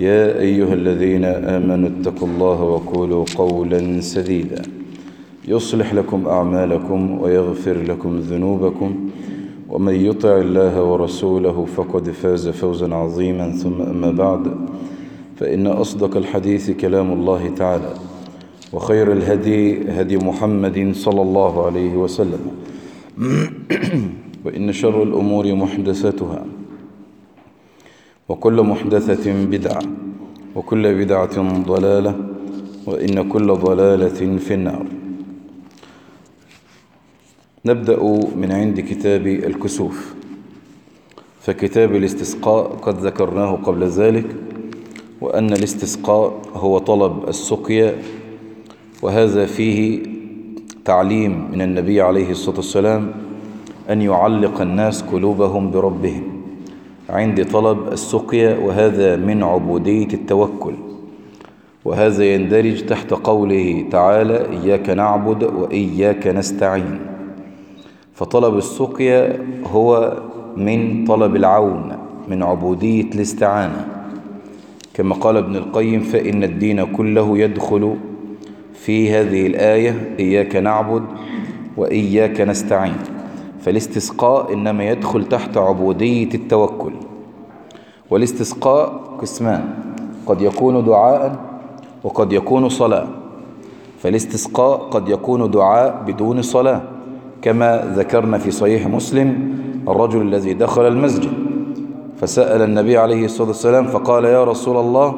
يا أيها الذين آمنوا اتقوا الله وقولوا قولا سديدا. يصلح لكم أعمالكم ويغفر لكم ذنوبكم. ومن يطع الله ورسوله فقد فاز فوزا عظيما. ثم أما بعد فإن أصدق الحديث كلام الله تعالى وخير الهدي هدي محمد صلى الله عليه وسلم. وإن شر الأمور محدثاتها وكل محدثة بدعة وكل بدعة ضلالة وإن كل ضلالة في النار. نبدأ من عند كتاب الكسوف. فكتاب الاستسقاء قد ذكرناه قبل ذلك وأن الاستسقاء هو طلب السقيا وهذا فيه تعليم من النبي عليه الصلاة والسلام أن يعلق الناس قلوبهم بربهم. عند طلب السقيا وهذا من عبودية التوكل. وهذا يندرج تحت قوله تعالى إياك نعبد وإياك نستعين. فطلب السقيا هو من طلب العون من عبودية الاستعانة. كما قال ابن القيم فإن الدين كله يدخل في هذه الآية إياك نعبد وإياك نستعين. فالاستسقاء إنما يدخل تحت عبودية التوكل. والاستسقاء قسمان قد يكون دعاء وقد يكون صلاة. فالاستسقاء قد يكون دعاء بدون صلاة كما ذكرنا في صحيح مسلم الرجل الذي دخل المسجد فسأل النبي عليه الصلاة والسلام فقال يا رسول الله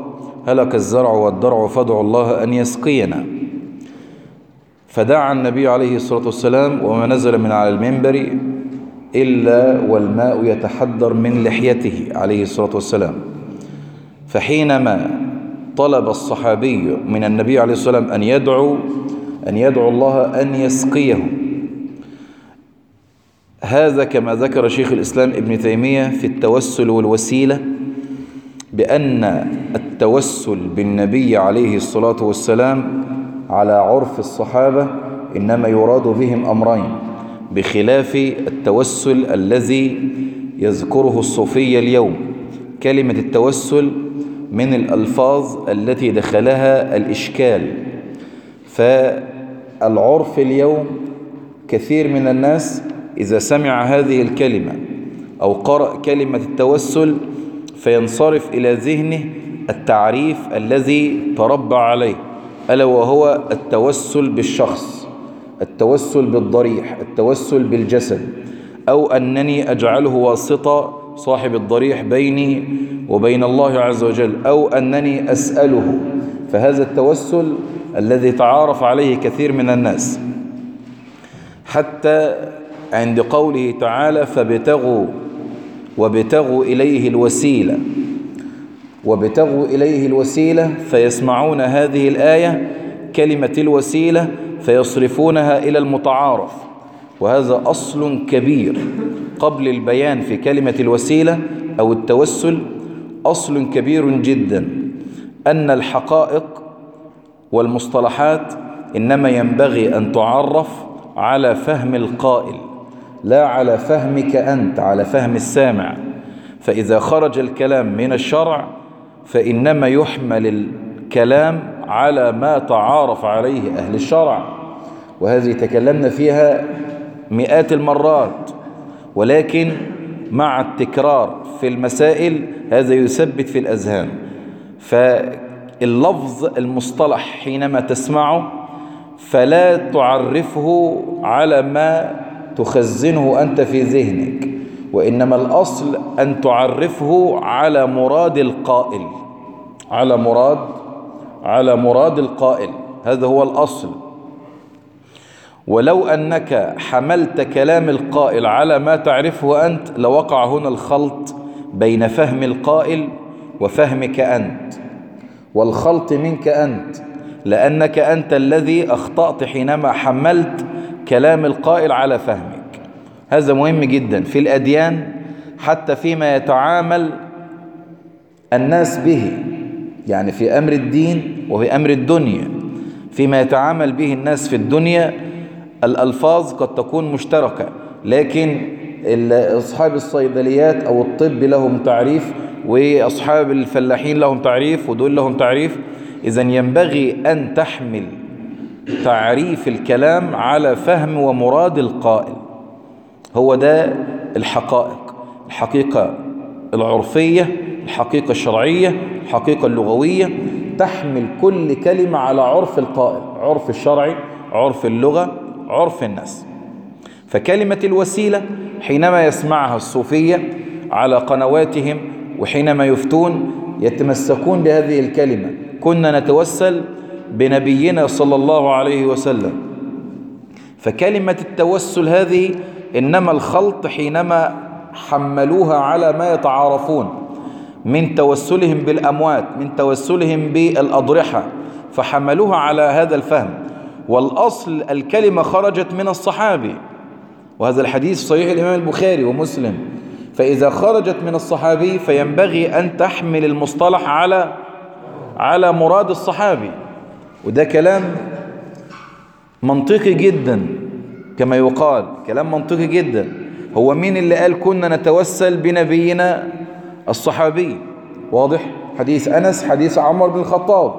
هلك الزرع والدرع فادعوا الله أن يسقينا. فدعا النبي عليه الصلاة والسلام وما نزل من على المنبر إلا والماء يتحدر من لحيته عليه الصلاة والسلام. فحينما طلب الصحابي من النبي عليه الصلاة والسلام أن يدعو أن يدعو الله أن يسقيه. هذا كما ذكر شيخ الإسلام ابن تيمية في التوسل والوسيلة بأن التوسل بالنبي عليه الصلاة والسلام على عرف الصحابة إنما يراد بهم أمرين بخلاف التوسل الذي يذكره الصوفية اليوم كلمة التوسل من الألفاظ التي دخلها الإشكال. فالعرف اليوم كثير من الناس إذا سمع هذه الكلمة أو قرأ كلمة التوسل فينصرف إلى ذهنه التعريف الذي تربى عليه. ألا وهو التوسل بالشخص التوسل بالضريح التوسل بالجسد أو أنني أجعله واسطة صاحب الضريح بيني وبين الله عز وجل أو أنني أسأله. فهذا التوسل الذي تعارف عليه كثير من الناس. حتى عند قوله تعالى فابتغوا وابتغوا إليه الوسيلة. وابتغوا إليه الوسيلة فيسمعون هذه الآية كلمة الوسيلة فيصرفونها إلى المتعارف. وهذا أصل كبير قبل البيان في كلمة الوسيلة أو التوسل. أصل كبير جدا. أن الحقائق والمصطلحات إنما ينبغي أن تعرف على فهم القائل لا على فهمك أنت على فهم السامع. فإذا خرج الكلام من الشرع فإنما يحمل الكلام على ما تعارف عليه أهل الشرع. وهذه تكلمنا فيها مئات المرات. ولكن مع التكرار في المسائل هذا يثبت في الأذهان. فاللفظ المصطلح حينما تسمعه فلا تعرفه على ما تخزنه أنت في ذهنك. وإنما الأصل أن تعرفه على مراد القائل. على مراد على مراد القائل. هذا هو الأصل. ولو أنك حملت كلام القائل على ما تعرفه أنت لوقع هنا الخلط بين فهم القائل وفهمك أنت. والخلط منك أنت لأنك أنت الذي أخطأت حينما حملت كلام القائل على فهمك. هذا مهم جدا. في الأديان حتى فيما يتعامل الناس به يعني في أمر الدين وفي أمر الدنيا. فيما يتعامل به الناس في الدنيا الألفاظ قد تكون مشتركة لكن أصحاب الصيدليات أو الطب لهم تعريف وأصحاب الفلاحين لهم تعريف ودول لهم تعريف. إذا ينبغي أن تحمل تعريف الكلام على فهم ومراد القائل. هو ده الحقائق. الحقيقة العرفية الحقيقة الشرعية الحقيقة اللغوية. تحمل كل كلمة على عرف القائل عرف الشرعي عرف اللغة عرف الناس. فكلمة الوسيلة حينما يسمعها الصوفية على قنواتهم وحينما يفتون يتمسكون بهذه الكلمة. كنا نتوسل بنبينا صلى الله عليه وسلم. فكلمة التوسل هذه إنما الخلط حينما حملوها على ما يتعارفون من توسلهم بالأموات من توسلهم بالأضرحة فحملوها على هذا الفهم. والأصل الكلمة خرجت من الصحابي. وهذا الحديث صحيح الإمام البخاري ومسلم. فإذا خرجت من الصحابي فينبغي أن تحمل المصطلح على على مراد الصحابي. وده كلام منطقي جدا. كما يقال كلام منطقي جدا. هو مين اللي قال كنا نتوسل بنبينا الصحابي؟ واضح. حديث أنس حديث عمر بن الخطاب.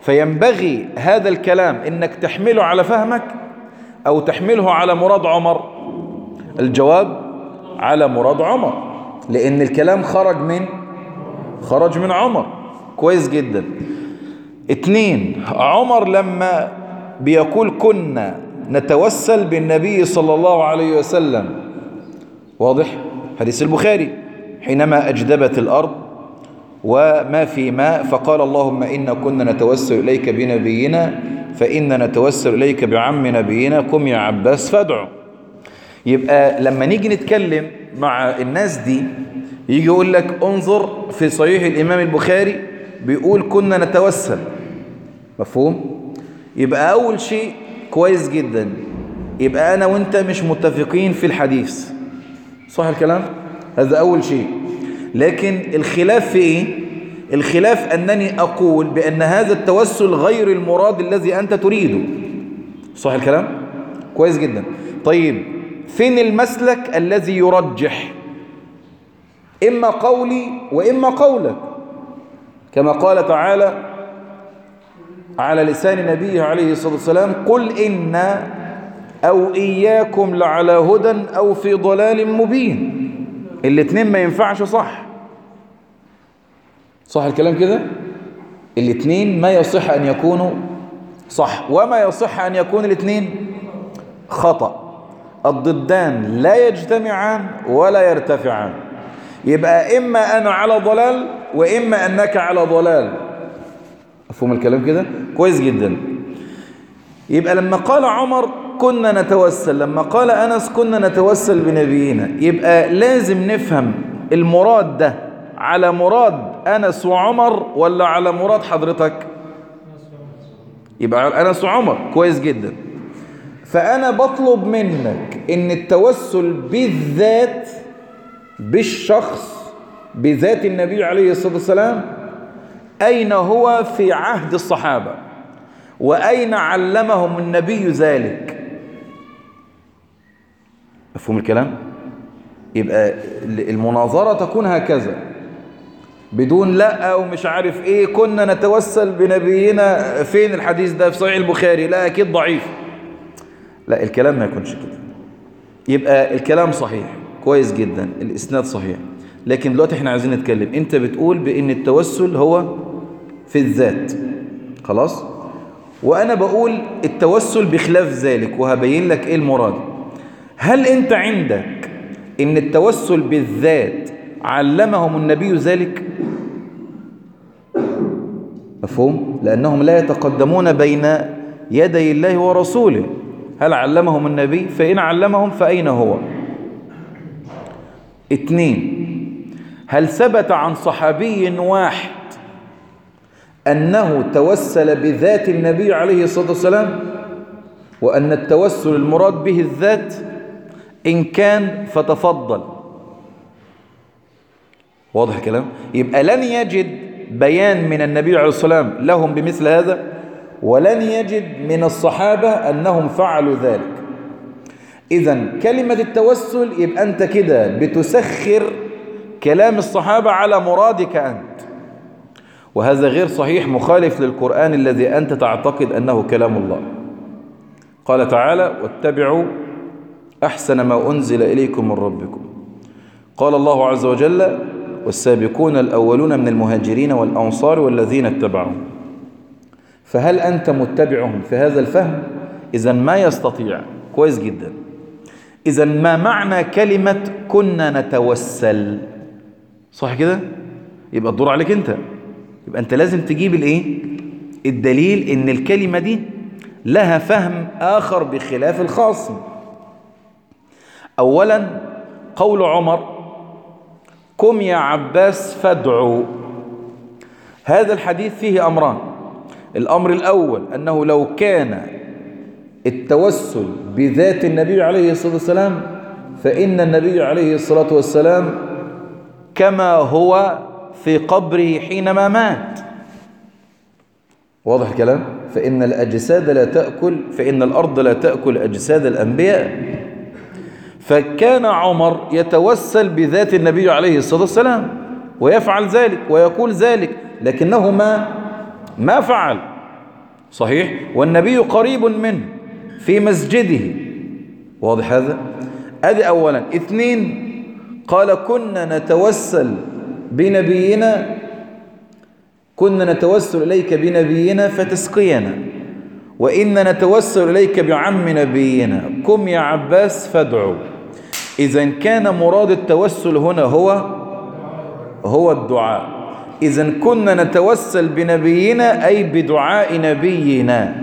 فينبغي هذا الكلام إنك تحمله على فهمك أو تحمله على مراد عمر. الجواب على مراد عمر. لأن الكلام خرج من خرج من عمر. كويس جدا. اتنين عمر لما بيقول كنا نتوسل بالنبي صلى الله عليه وسلم. واضح؟ حديث البخاري. حينما أجدبت الأرض وما في ماء فقال اللهم إنا كنا نتوسل إليك بنبينا فإنا نتوسل إليك بعم نبينا قم يا عباس فادعو يبقى لما نيجي نتكلم مع الناس دي يجي يقول لك انظر في صحيح الإمام البخاري بيقول كنا نتوسل. مفهوم؟ يبقى أول شيء كويس جدا. يبقى أنا وإنت مش متفقين في الحديث. صح الكلام؟ هذا أول شيء. لكن الخلاف في إيه؟ الخلاف أنني أقول بأن هذا التوسل غير المراد الذي أنت تريده. صح الكلام؟ كويس جدا. طيب فين المسلك الذي يرجح؟ إما قولي وإما قولك. كما قال تعالى على لسان نبيه عليه الصلاة والسلام قل إن أو إياكم لعلى هدى أو في ضلال مبين. الاتنين ما ينفعش صح. صح الكلام كده؟ الاتنين ما يصح أن يكونوا صح. وما يصح أن يكون الاتنين خطأ. الضدان لا يجتمعان ولا يرتفعان. يبقى إما أنا على ضلال وإما أنك على ضلال. مفهوم الكلام كده؟ كويس جدا. يبقى لما قال عمر كنا نتوسل لما قال أنس كنا نتوسل بنبينا يبقى لازم نفهم المراد ده على مراد أنس وعمر ولا على مراد حضرتك؟ يبقى أنس وعمر. كويس جدا. فأنا بطلب منك إن التوسل بالذات بالشخص بذات النبي عليه الصلاة والسلام أين هو في عهد الصحابة؟ وأين علمهم النبي ذلك؟ مفهوم الكلام؟ يبقى المناظرة تكون هكذا. بدون لأ ومش عارف إيه كنا نتوسل بنبينا. فين الحديث ده؟ في صحيح البخاري. لا أكيد ضعيف. لأ الكلام ما يكونش كده. يبقى الكلام صحيح. كويس جدا. الإسناد صحيح. لكن دلوقتي إحنا عايزين نتكلم. أنت بتقول بإن التوسل هو في الذات. خلاص؟ وأنا بقول التوسل بخلاف ذلك وهبين لك إيه المراد. هل أنت عندك إن التوسل بالذات علمهم النبي ذلك؟ مفهوم؟ لأنهم لا يتقدمون بين يدي الله ورسوله. هل علمهم النبي؟ فإن علمهم فأين هو؟ اثنين هل ثبت عن صحابي واحد أنه توسل بذات النبي عليه الصلاة والسلام وأن التوسل المراد به الذات إن كان فتفضل. واضح الكلام؟ يبقى لن يجد بيان من النبي عليه الصلاة والسلام لهم بمثل هذا ولن يجد من الصحابة أنهم فعلوا ذلك. إذا كلمة التوسل يبقى أنت كده بتسخر كلام الصحابة على مرادك أنت. وهذا غير صحيح مخالف للقرآن الذي أنت تعتقد أنه كلام الله. قال تعالى واتبعوا أحسن ما أنزل إليكم من ربكم. قال الله عز وجل والسابقون الأولون من المهاجرين والأنصار والذين اتبعهم فهل أنت متبعهم في هذا الفهم؟ إذا ما يستطيع. كويس جدا. إذا ما معنى كلمة كنا نتوسل؟ صح كده؟ يبقى الدور عليك أنت. يبقى أنت لازم تجيب الإيه؟ الدليل إن الكلمة دي لها فهم آخر بخلاف الخاصم أولا قول عمر قم يا عباس فادعوا هذا الحديث فيه أمران. الأمر الأول أنه لو كان التوسل بذات النبي عليه الصلاة والسلام فإن النبي عليه الصلاة والسلام كما هو في قبره حينما مات. واضح الكلام؟ فإن الأجساد لا تأكل فإن الأرض لا تأكل أجساد الأنبياء. فكان عمر يتوسل بذات النبي عليه الصلاة والسلام ويفعل ذلك ويقول ذلك لكنه ما ما فعل. صحيح؟ والنبي قريب منه في مسجده. واضح هذا؟ ادي اولا. اثنين قال كنا نتوسل بنبينا كنا نتوسل إليك بنبينا فتسقينا وإن نتوسل إليك بعم نبينا. قم يا عباس فادعوا إذا كان مراد التوسل هنا هو هو الدعاء. إذا كنا نتوسل بنبينا أي بدعاء نبينا.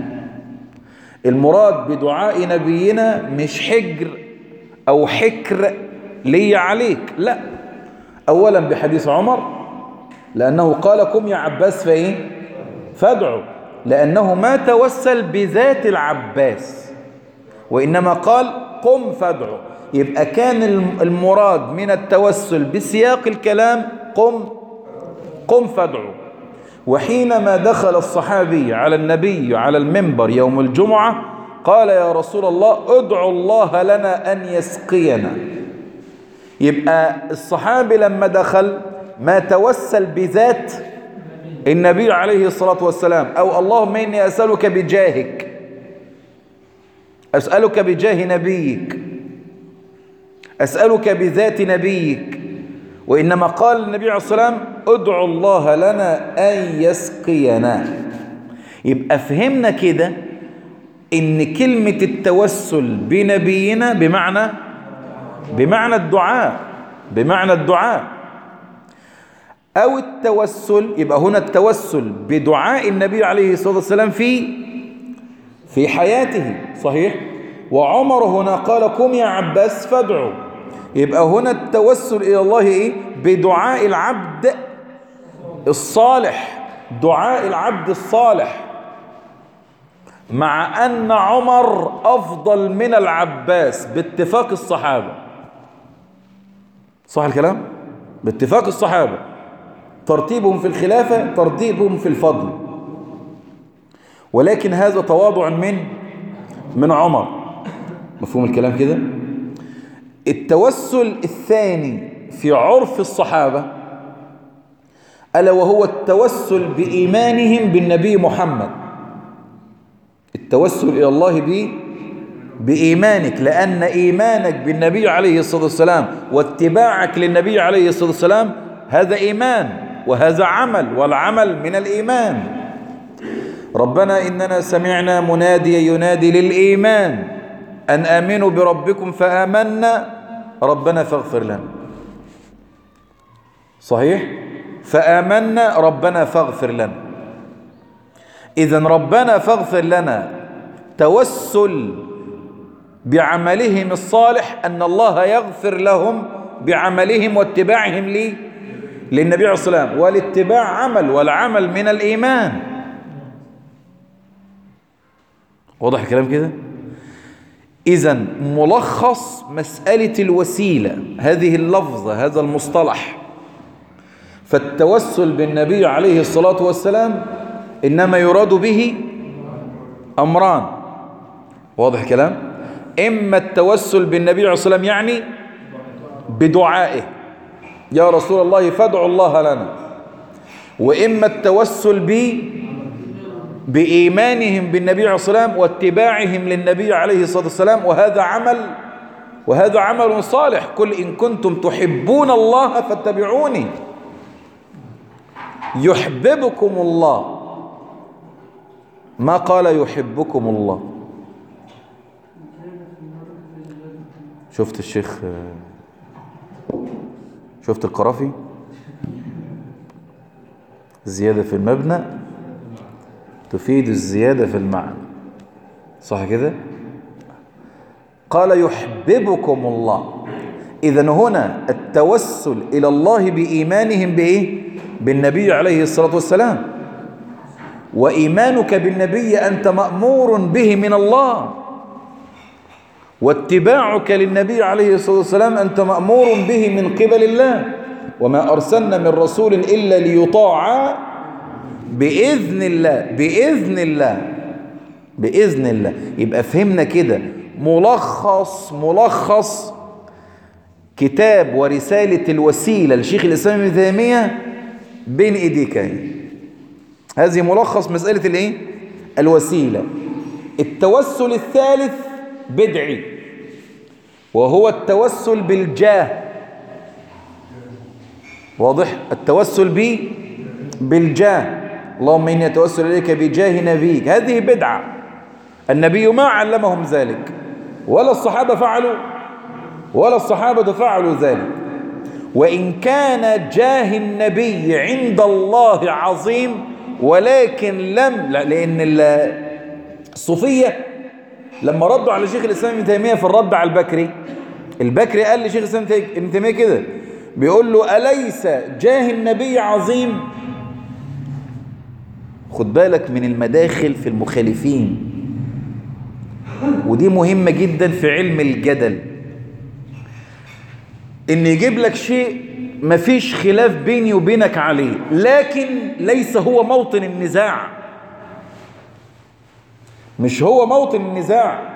المراد بدعاء نبينا مش حجر أو حكر لي عليك لا. أولا بحديث عمر لأنه قال قم يا عباس فإيه فادعوا لأنه ما توسل بذات العباس وإنما قال قم فادعوا يبقى كان المراد من التوسل بسياق الكلام قم قم فادعوا وحينما دخل الصحابي على النبي على المنبر يوم الجمعة قال يا رسول الله ادعو الله لنا أن يسقينا. يبقى الصحابي لما دخل ما توسل بذات النبي عليه الصلاة والسلام. أو اللهم إني أسألك بجاهك. أسألك بجاه نبيك. أسألك بذات نبيك. وإنما قال النبي عليه الصلاة والسلام ادعو الله لنا أن يسقينا. يبقى فهمنا كده إن كلمة التوسل بنبينا بمعنى بمعنى الدعاء بمعنى الدعاء. أو التوسل يبقى هنا التوسل بدعاء النبي عليه الصلاة والسلام في في حياته صحيح؟ وعمر هنا قال قم يا عباس فادعوا يبقى هنا التوسل إلى الله إيه؟ بدعاء العبد الصالح دعاء العبد الصالح. مع أن عمر أفضل من العباس باتفاق الصحابة. صح الكلام؟ باتفاق الصحابة. ترتيبهم في الخلافة ترتيبهم في الفضل. ولكن هذا تواضع من؟ من عمر. مفهوم الكلام كده؟ التوسل الثاني في عرف الصحابة ألا وهو التوسل بإيمانهم بالنبي محمد. التوسل إلى الله به بإيمانك لأن إيمانك بالنبي عليه الصلاة والسلام واتباعك للنبي عليه الصلاة والسلام هذا إيمان وهذا عمل والعمل من الإيمان. ربنا إننا سمعنا مناديا ينادي للإيمان أن آمنوا بربكم فآمنا. ربنا فاغفر لنا. صحيح؟ فآمنا ربنا فاغفر لنا. إذا ربنا فاغفر لنا توسل بعملهم الصالح أن الله يغفر لهم بعملهم واتباعهم لي للنبي عليه الصلاة والسلام والاتباع عمل والعمل من الإيمان. واضح الكلام كده؟ إذا ملخص مسألة الوسيلة هذه اللفظة هذا المصطلح. فالتوسل بالنبي عليه الصلاة والسلام إنما يراد به أمران. واضح الكلام؟ إما التوسل بالنبي عليه الصلاة والسلام يعني بدعائه. يا رسول الله فادعوا الله لنا. وإما التوسل ب بإيمانهم بالنبي عليه الصلاة والسلام واتباعهم للنبي عليه الصلاة والسلام وهذا عمل وهذا عمل صالح. قل إن كنتم تحبون الله فاتبعوني. يحببكم الله. ما قال يحبكم الله؟ شفت الشيخ شفت القرافي؟ الزيادة في المبنى تفيد الزيادة في المعنى. صح كده؟ قال يحببكم الله. إذا هنا التوسل إلى الله بإيمانهم بإيه؟ بالنبي عليه الصلاة والسلام. وإيمانك بالنبي أنت مأمور به من الله. واتباعك للنبي عليه الصلاة والسلام أنت مأمور به من قبل الله. وما أرسلنا من رسول إلا ليطاع بإذن الله بإذن الله بإذن الله. يبقى فهمنا كده. ملخص ملخص كتاب ورسالة الوسيلة لشيخ الإسلام ابن تيمية بين إيديك هذه ملخص مسألة الإيه؟ الوسيلة. التوسل الثالث بدعي. وهو التوسل بالجاه. واضح؟ التوسل به بالجاه. اللهم إني أتوسل إليك بجاه نبيك. هذه بدعة. النبي ما علمهم ذلك. ولا الصحابة فعلوا. ولا الصحابة فعلوا ذلك. وإن كان جاه النبي عند الله عظيم ولكن لم لأن الصوفية لما ردوا على شيخ الإسلام ابن تيمية في الرد على البكري البكري قال لشيخ الإسلام ابن تيمية كده بيقول له أليس جاه النبي عظيم؟ خد بالك من المداخل في المخالفين. ودي مهمة جدا في علم الجدل. إن يجيب لك شيء مفيش خلاف بيني وبينك عليه لكن ليس هو موطن النزاع. مش هو موطن النزاع.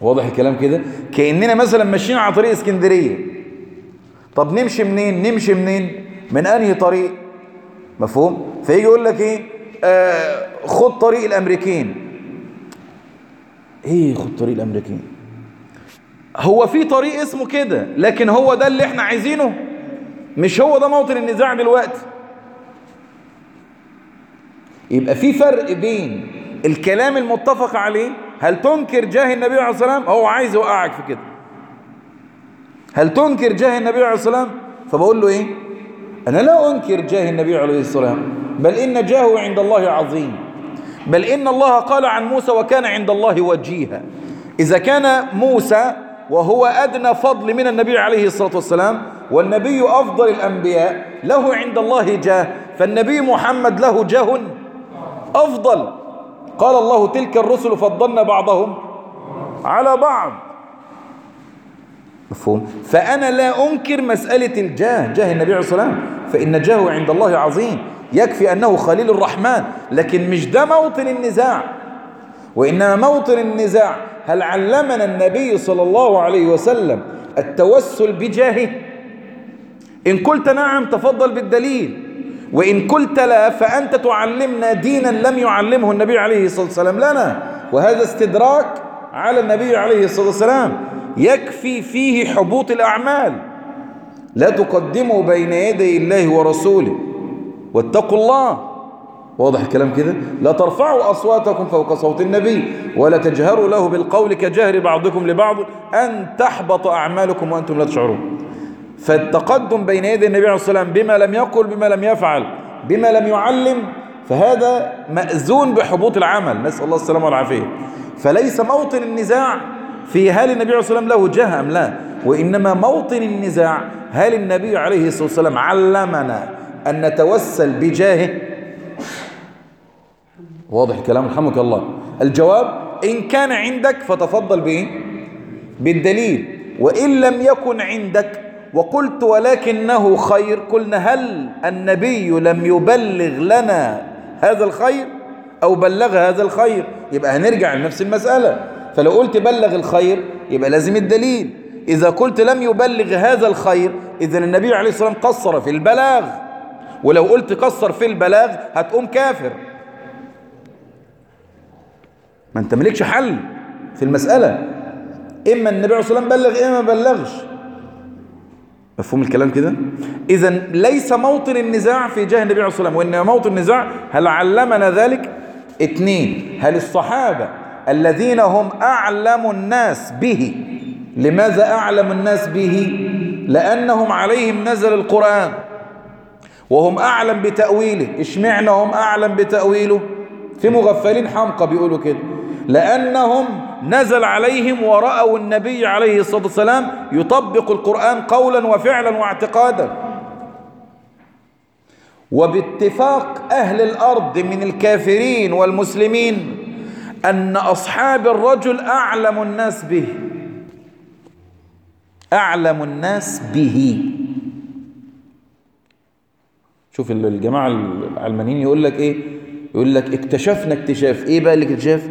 واضح الكلام كده؟ كأننا مثلا ماشيين على طريق اسكندرية. طب نمشي منين؟ نمشي منين؟ من أنهي طريق؟ مفهوم؟ فيجي يقول لك إيه؟ آه خد طريق الامريكين إيه خد طريق الامريكين هو في طريق اسمه كده لكن هو ده اللي إحنا عايزينه؟ مش هو ده موطن النزاع دلوقتي؟ يبقى في فرق بين الكلام المتفق عليه هل تنكر جاه النبي عليه الصلاة والسلام؟ هو عايز يوقعك في كده. هل تنكر جاه النبي عليه الصلاة والسلام؟ فبقول له إيه؟ أنا لا أنكر جاه النبي عليه الصلاة والسلام بل إن جاهه عند الله عظيم. بل إن الله قال عن موسى وكان عند الله وجيها. إذا كان موسى وهو أدنى فضل من النبي عليه الصلاة والسلام والنبي أفضل الأنبياء له عند الله جاه. فالنبي محمد له جاه أفضل. قال الله تلك الرسل فضلنا بعضهم على بعض. مفهوم. فأنا لا أنكر مسألة الجاه جاه النبي عليه الصلاة والسلام فإن جاهه عند الله عظيم. يكفي أنه خليل الرحمن لكن مش ده موطن النزاع. وإنما موطن النزاع هل علمنا النبي صلى الله عليه وسلم التوسل بجاهه؟ إن قلت نعم تفضل بالدليل. وإن قلت لا فأنت تعلمنا دينا لم يعلمه النبي عليه الصلاة والسلام لنا. وهذا استدراك على النبي عليه الصلاة والسلام. يكفي فيه حبوط الأعمال. لا تقدموا بين يدي الله ورسوله. واتقوا الله. واضح الكلام كده؟ لا ترفعوا أصواتكم فوق صوت النبي. ولا تجهروا له بالقول كجهر بعضكم لبعض. أن تحبط أعمالكم وأنتم لا تشعرون. فالتقدم بين يدي النبي عليه الصلاة والسلام بما لم يقل بما لم يفعل بما لم يعلم فهذا مأذون بحبوط العمل. نسأل الله السلامة والعافية. فليس موطن النزاع في هل النبي عليه الصلاة والسلام له جهة أم لا؟ وإنما موطن النزاع هل النبي عليه الصلاة والسلام علمنا أن نتوسل بجاهه؟ واضح الكلام رحمك الله. الجواب إن كان عندك فتفضل بإيه؟ بالدليل. وإن لم يكن عندك وقلت ولكنه خير. قلنا هل النبي لم يبلغ لنا هذا الخير أو بلغ هذا الخير؟ يبقى هنرجع لنفس المسألة. فلو قلت بلغ الخير يبقى لازم الدليل. إذا قلت لم يبلغ هذا الخير إذا النبي عليه الصلاة والسلام قصر في البلاغ. ولو قلت قصر في البلاغ هتقوم كافر. ما أنت ملكش حل في المسألة. إما النبي عليه الصلاة والسلام بلغ إما ما بلغش. مفهوم الكلام كده؟ إذا ليس موطن النزاع في جاه النبي عليه الصلاة والسلام وإنما موطن النزاع هل علمنا ذلك؟ اثنين هل الصحابة الذين هم أعلم الناس به لماذا أعلم الناس به؟ لأنهم عليهم نزل القرآن وهم أعلم بتأويله. اشمعنى هم أعلم بتأويله؟ في مغفلين حمقى بيقولوا كده. لأنهم نزل عليهم ورأوا النبي عليه الصلاة والسلام يطبق القرآن قولا وفعلا واعتقادا. وباتفاق أهل الأرض من الكافرين والمسلمين أن أصحاب الرجل أعلم الناس به. أعلم الناس به. شوف الجماعة العلمانيين يقول لك إيه؟ يقول لك اكتشفنا اكتشاف. إيه بقى الاكتشاف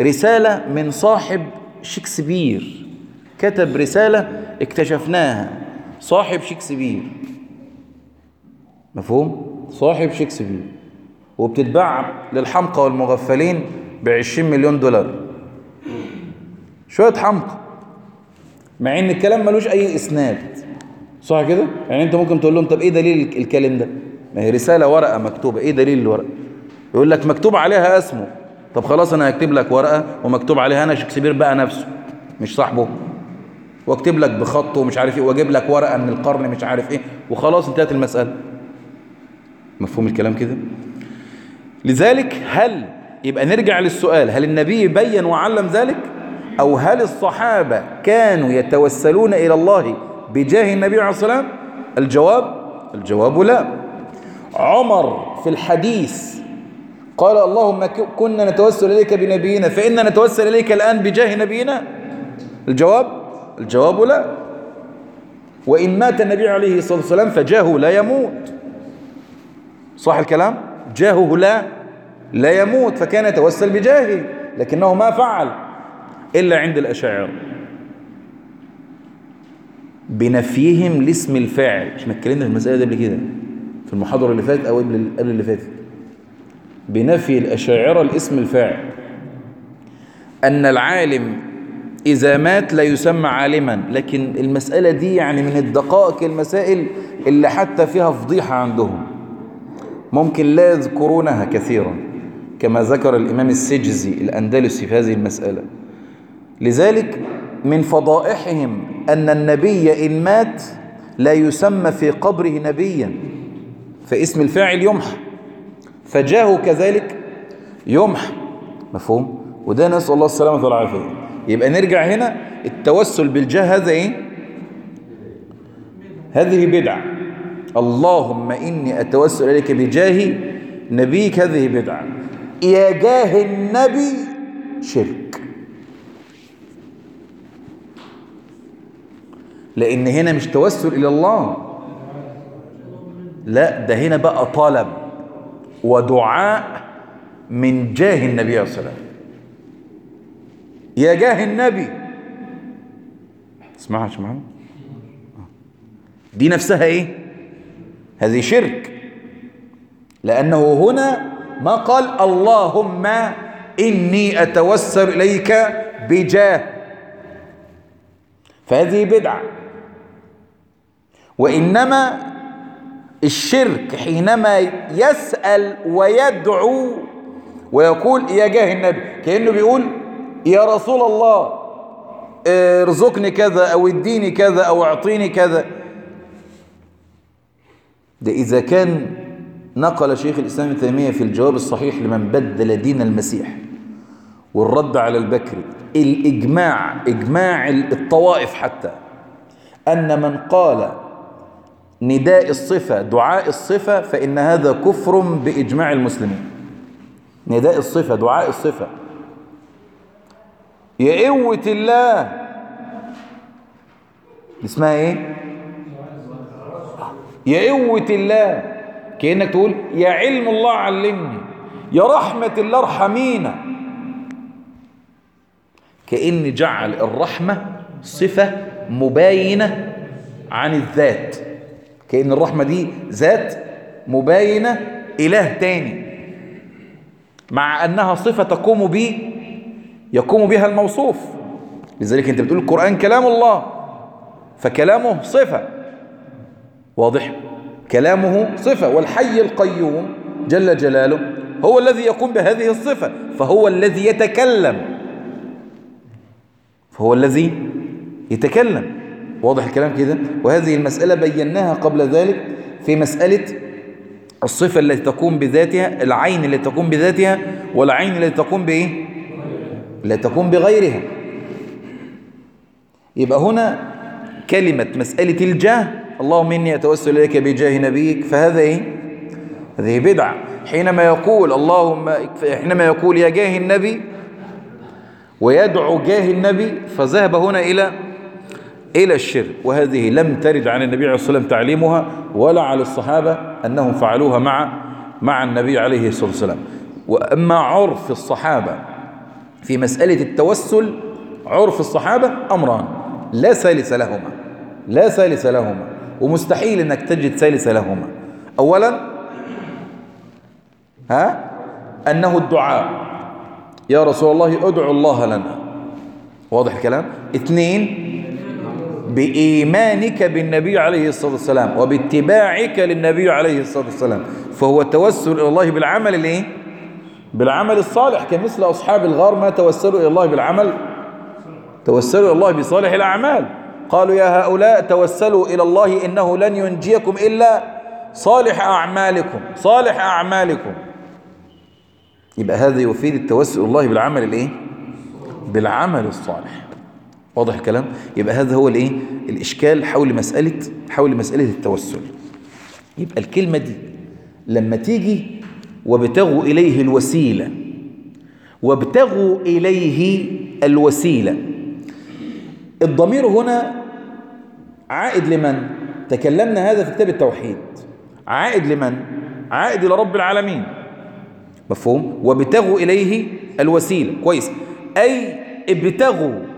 رسالة من صاحب شكسبير. كتب رسالة اكتشفناها. صاحب شكسبير. مفهوم؟ صاحب شكسبير. وبتتباع للحمقى والمغفلين بعشرين مليون دولار. شوية حمقى. مع إن الكلام ملوش أي إسناد. صح كده؟ يعني أنت ممكن تقول لهم طب إيه دليل الكلام ده؟ ما هي رسالة ورقة مكتوبة. إيه دليل الورقة؟ يقول لك مكتوب عليها اسمه. طب خلاص أنا هكتب لك ورقة ومكتوب عليها أنا شكسبير بقى نفسه مش صاحبه. واكتب لك بخطه ومش عارف إيه واجيب لك ورقة من القرن مش عارف إيه وخلاص انتهت المسألة. مفهوم الكلام كده؟ لذلك هل يبقى نرجع للسؤال هل النبي بين وعلم ذلك؟ أو هل الصحابة كانوا يتوسلون إلى الله بجاه النبي عليه الصلاة والسلام؟ الجواب الجواب لا. عمر في الحديث قال اللهم كنا نتوسل إليك بنبينا فإنا نتوسل إليك الآن بجاه نبينا؟ الجواب؟ الجواب لا. وإن مات النبي عليه الصلاة والسلام فجاهه لا يموت. صح الكلام؟ جاهه لا لا يموت فكان يتوسل بجاهه لكنه ما فعل إلا عند الأشاعرة. بنفيهم لاسم الفاعل. إحنا اتكلمنا في المسألة دي قبل كده؟ في المحاضرة اللي فاتت أو قبل اللي فاتت. بنفي الأشاعرة الاسم الفاعل. أن العالم إذا مات لا يسمى عالما لكن المسألة دي يعني من الدقائق المسائل اللي حتى فيها فضيحة عندهم. ممكن لا يذكرونها كثيرا كما ذكر الإمام السجزي الأندلسي في هذه المسألة. لذلك من فضائحهم أن النبي إن مات لا يسمى في قبره نبيا فاسم الفاعل يمحى. فجاه كذلك يمحى مفهوم؟ وده نسأل الله السلامة والعافية يبقى نرجع هنا التوسل بالجاه هذا إيه؟ هذه بدعة. اللهم إني أتوسل إليك بجاه نبيك هذه بدعة. يا جاه النبي شرك. لأن هنا مش توسل إلى الله. لا ده هنا بقى طلب ودعاء من جاه النبي عليه الصلاة والسلام يا جاه النبي. اسمعها يا محمد. دي نفسها إيه؟ هذه شرك. لأنه هنا ما قال اللهم إني أتوسل إليك بجاه. فهذه بدعة. وإنما الشرك حينما يسأل ويدعو ويقول يا جاه النبي. كأنه بيقول يا رسول الله ارزقني كذا أو اديني كذا أو أعطيني كذا. ده إذا كان نقل شيخ الإسلام ابن تيمية في الجواب الصحيح لمن بدل دين المسيح والرد على البكري الإجماع إجماع الطوائف حتى أن من قال نداء الصفة دعاء الصفة فإن هذا كفر بإجماع المسلمين. نداء الصفة دعاء الصفة. يا قوة الله. اسمها إيه؟ يا قوة الله. كأنك تقول يا علم الله علمني يا رحمة الله ارحمينا. كأن جعل الرحمة صفة مباينة عن الذات. كأن الرحمة دي ذات مباينة إله تاني. مع أنها صفة تقوم به يقوم بها الموصوف. لذلك أنت بتقول القرآن كلام الله فكلامه صفة. واضح؟ كلامه صفة. والحي القيوم جل جلاله هو الذي يقوم بهذه الصفة فهو الذي يتكلم. فهو الذي يتكلم. واضح الكلام كده؟ وهذه المسألة بيناها قبل ذلك في مسألة الصفة التي تقوم بذاتها العين التي تقوم بذاتها والعين التي تقوم بإيه؟ لا تكون بغيرها. يبقى هنا كلمة مسألة الجاه اللهم إني أتوسل إليك بجاه نبيك. فهذا إيه؟ هذه بدعة. حينما يقول اللهم حينما يقول يا جاه النبي ويدعو جاه النبي فذهب هنا إلى إلى الشرك وهذه لم ترد عن النبي عليه الصلاة والسلام تعليمها ولا على الصحابة أنهم فعلوها مع مع النبي عليه الصلاة والسلام. وأما عرف الصحابة في مسألة التوسل عرف الصحابة أمران لا ثالث لهما لا ثالث لهما ومستحيل أنك تجد ثالث لهما. أولا ها؟ أنه الدعاء. يا رسول الله ادعو الله لنا. واضح الكلام؟ اثنين بإيمانك بالنبي عليه الصلاة والسلام وباتباعك للنبي عليه الصلاة والسلام. فهو توسل إلى الله بالعمل الإيه؟ بالعمل الصالح كمثل أصحاب الغار ما توسلوا إلى الله بالعمل توسلوا إلى الله بصالح الأعمال. قالوا يا هؤلاء توسلوا إلى الله إنه لن ينجيكم إلا صالح أعمالكم صالح أعمالكم. يبقى هذا يفيد التوسل الله بالعمل الإيه؟ بالعمل الصالح. واضح الكلام؟ يبقى هذا هو الإيه؟ الإشكال حول مسألة حول مسألة التوسل. يبقى الكلمة دي لما تيجي وابتغوا إليه الوسيلة وابتغوا إليه الوسيلة الضمير هنا عائد لمن؟ تكلمنا هذا في كتاب التوحيد. عائد لمن؟ عائد إلى رب العالمين. مفهوم؟ وابتغوا إليه الوسيلة. كويس. أي ابتغوا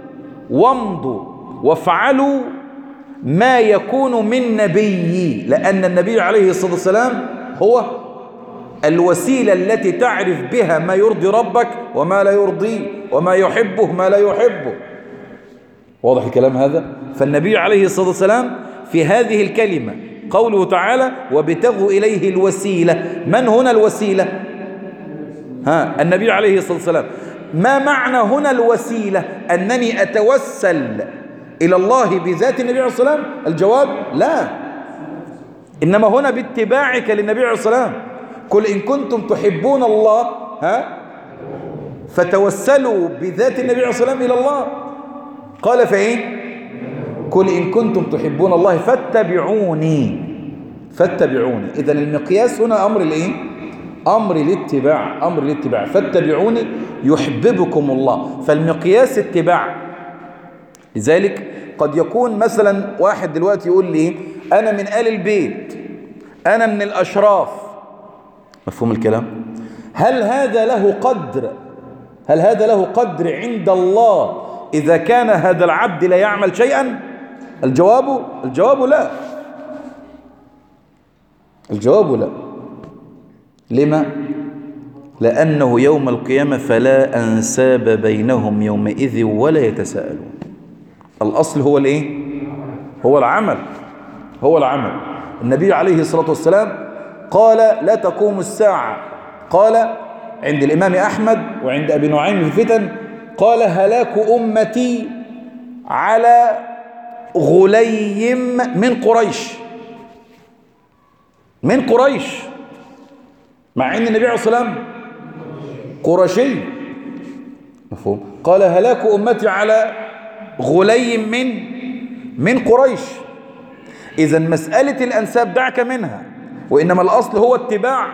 وامضوا وافعلوا ما يكون من نبي لأن النبي عليه الصلاة والسلام هو الوسيلة التي تعرف بها ما يرضي ربك وما لا يرضيه وما يحبه ما لا يحبه. واضح الكلام هذا؟ فالنبي عليه الصلاة والسلام في هذه الكلمة قوله تعالى وابتغوا إليه الوسيلة. من هنا الوسيلة؟ ها النبي عليه الصلاة والسلام. ما معنى هنا الوسيلة؟ أنني أتوسل إلى الله بذات النبي عليه الصلاة والسلام؟ الجواب لا. إنما هنا باتباعك للنبي عليه الصلاة والسلام. قل إن كنتم تحبون الله ها؟ فتوسلوا بذات النبي عليه الصلاة والسلام إلى الله. قال فإيه قل إن كنتم تحبون الله فاتبعوني. فاتبعوني. إذا المقياس هنا أمر الإيه؟ أمر الاتباع أمر الاتباع. فاتبعوني يحببكم الله. فالمقياس اتباع. لذلك قد يكون مثلا واحد دلوقتي يقول لي أنا من آل البيت أنا من الأشراف. مفهوم الكلام؟ هل هذا له قدر؟ هل هذا له قدر عند الله؟ إذا كان هذا العبد لا يعمل شيئا؟ الجواب الجواب لا. الجواب لا. لما؟ لأنه يوم القيامة فلا أنساب بينهم يومئذ ولا يتساءلون. الأصل هو الإيه؟ هو العمل هو العمل. النبي عليه الصلاة والسلام قال لا تقوم الساعة. قال عند الإمام أحمد وعند أبي نعيم في الفتن قال هلاك أمتي على غليم من قريش. من قريش. مع إن النبي عليه الصلاة والسلام قرشي مفهوم. قال هلاك أمتي على غليم من من قريش. إذا مسألة الأنساب دعك منها وإنما الأصل هو اتباع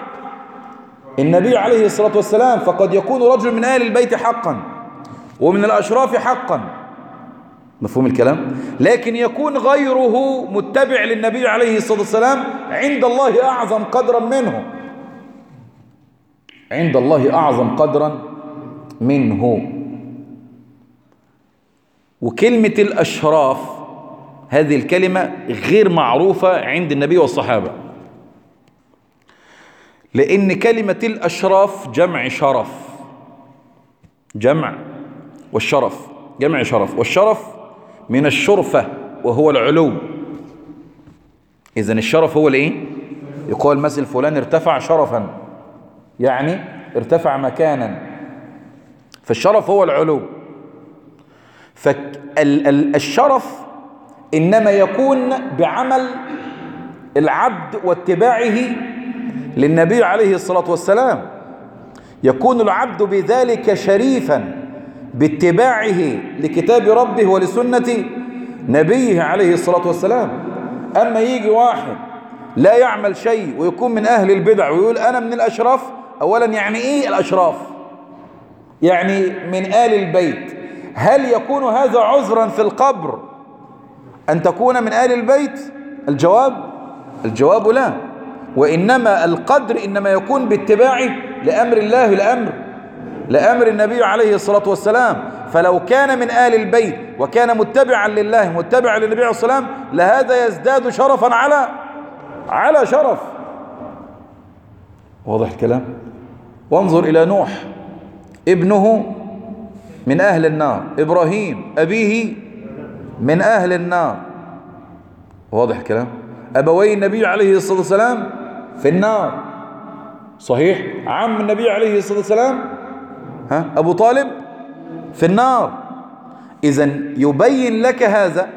النبي عليه الصلاة والسلام. فقد يكون رجل من أهل البيت حقا ومن الأشراف حقا. مفهوم الكلام؟ لكن يكون غيره متبع للنبي عليه الصلاة والسلام عند الله أعظم قدرا منه. عند الله أعظم قدرا منه. وكلمة الأشراف هذه الكلمة غير معروفة عند النبي والصحابة. لأن كلمة الأشراف جمع شرف. جمع والشرف جمع شرف. والشرف من الشرفة وهو العلو. إذن الشرف هو الإيه؟ يقال مثل فلان ارتفع شرفا. يعني ارتفع مكانا. فالشرف هو العلو. فالشرف إنما يكون بعمل العبد واتباعه للنبي عليه الصلاة والسلام. يكون العبد بذلك شريفا باتباعه لكتاب ربه ولسنة نبيه عليه الصلاة والسلام. أما يجي واحد لا يعمل شيء ويكون من أهل البدع ويقول أنا من الأشراف أولا يعني إيه الأشراف؟ يعني من آل البيت. هل يكون هذا عذرا في القبر أن تكون من آل البيت؟ الجواب؟ الجواب لا. وإنما القدر إنما يكون باتباعه لأمر الله لأمر لأمر النبي عليه الصلاة والسلام. فلو كان من آل البيت وكان متبعا لله متبعا للنبي عليه الصلاة والسلام لهذا يزداد شرفا على على شرف. واضح الكلام؟ وانظر إلى نوح ابنه من أهل النار إبراهيم أبيه من أهل النار. واضح الكلام؟ أبوي النبي عليه الصلاة والسلام في النار. صحيح؟ عم النبي عليه الصلاة والسلام؟ ها؟ أبو طالب في النار. إذا يبين لك هذا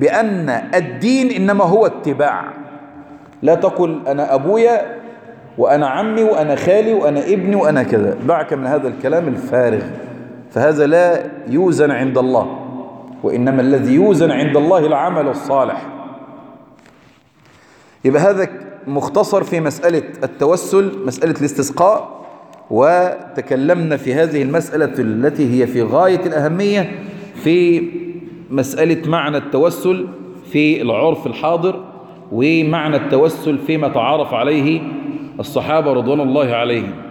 بأن الدين إنما هو اتباع. لا تقل أنا أبويا وأنا عمي وأنا خالي وأنا ابني وأنا كذا. دعك من هذا الكلام الفارغ. فهذا لا يوزن عند الله وإنما الذي يوزن عند الله العمل الصالح. يبقى هذا مختصر في مسألة التوسل مسألة الاستسقاء وتكلمنا في هذه المسألة التي هي في غاية الأهمية في مسألة معنى التوسل في العرف الحاضر ومعنى التوسل فيما تعارف عليه الصحابة رضوان الله عليهم.